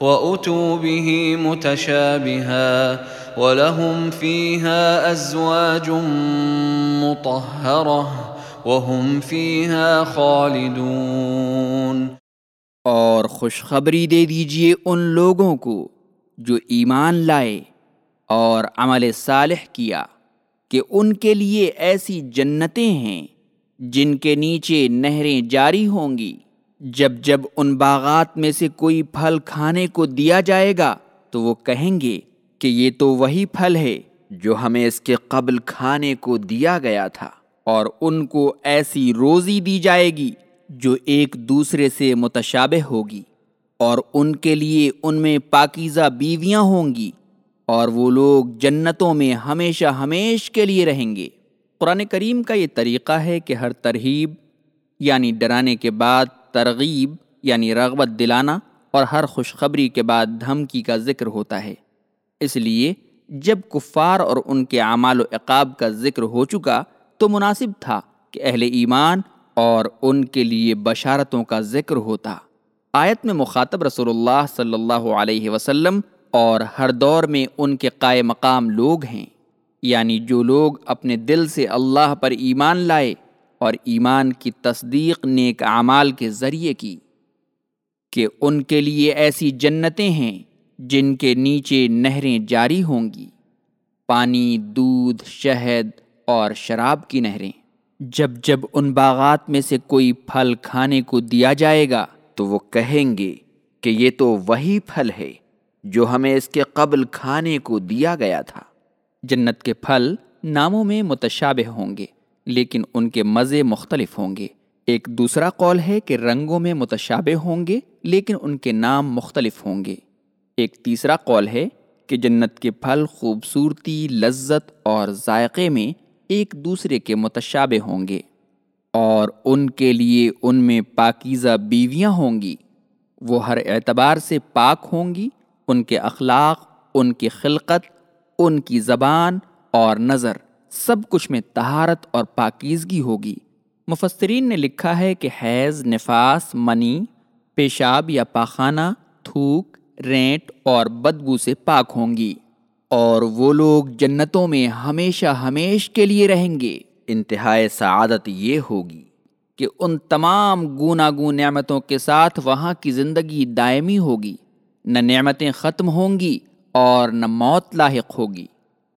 وأتوا به متشابها ولهم فيها أزواج مطهرة وهم فيها خالدون اور خوشخبری دے دیجیے ان لوگوں کو جو ایمان لائے اور عمل صالح کیا کہ ان کے لیے ایسی جنتیں ہیں جن کے نیچے نہریں جاری ہوں گی۔ جب جب ان باغات میں سے کوئی پھل کھانے کو دیا جائے گا تو وہ کہیں گے کہ یہ تو وہی پھل ہے جو ہمیں اس کے قبل کھانے کو دیا گیا تھا اور ان کو ایسی روزی دی جائے گی جو ایک دوسرے سے متشابہ ہوگی اور ان کے لیے ان میں پاکیزہ بیویاں ہوں گی اور وہ لوگ جنتوں میں ہمیشہ ہمیش کے لیے رہیں گے۔ قرآن کریم کا یہ طریقہ ہے کہ ہر ترہیب یعنی ڈرانے کے بعد ترغیب یعنی رغبت دلانا اور ہر خوشخبری کے بعد دھمکی کا ذکر ہوتا ہے۔ اس لیے جب کفار اور ان کے اعمال و عقاب کا ذکر ہو چکا تو مناسب تھا کہ اہل ایمان اور ان کے لیے بشارتوں کا ذکر ہوتا۔ آیت میں مخاطب رسول اللہ صلی اللہ علیہ وسلم اور ہر دور میں ان کے قائم مقام لوگ ہیں یعنی جو لوگ اپنے دل سے اللہ پر ایمان لائے اور ایمان کی تصدیق نیک اعمال کے ذریعے کی کہ ان کے لیے ایسی جنتیں ہیں جن کے نیچے نہریں جاری ہوں گی، پانی، دودھ، شہد اور شراب کی نہریں۔ جب جب ان باغات میں سے کوئی پھل کھانے کو دیا جائے گا، تو وہ کہیں گے کہ یہ تو وہی پھل ہے جو ہمیں اس کے قبل کھانے کو دیا گیا تھا۔ جنت کے پھل ناموں میں متشابہ ہوں گے۔ لیکن ان کے مزے مختلف ہوں گے۔ ایک دوسرا قول ہے کہ رنگوں میں متشابہ ہوں گے، لیکن ان کے نام مختلف ہوں گے۔ ایک تیسرا قول ہے کہ جنت کے پھل خوبصورتی، لذت اور ذائقے میں ایک دوسرے کے متشابہ ہوں گے۔ اور ان کے لیے ان میں پاکیزہ بیویاں ہوں گی۔ وہ ہر اعتبار سے پاک ہوں گی، ان کے اخلاق، ان کی خلقت، ان کی زبان اور نظر۔ سب کچھ میں تہارت اور پاکیزگی ہوگی۔ مفسرین نے لکھا ہے کہ حیض، نفاس، منی، پیشاب یا پاخانہ، تھوک، رینٹ اور بدبو سے پاک ہوں گی۔ اور وہ لوگ جنتوں میں ہمیشہ ہمیش کے لیے رہیں گے۔ انتہائی سعادت یہ ہوگی کہ ان تمام گوناگون نعمتوں کے ساتھ وہاں کی زندگی دائمی ہوگی۔ نہ نعمتیں ختم ہوں گی اور نہ موت لاحق ہوگی۔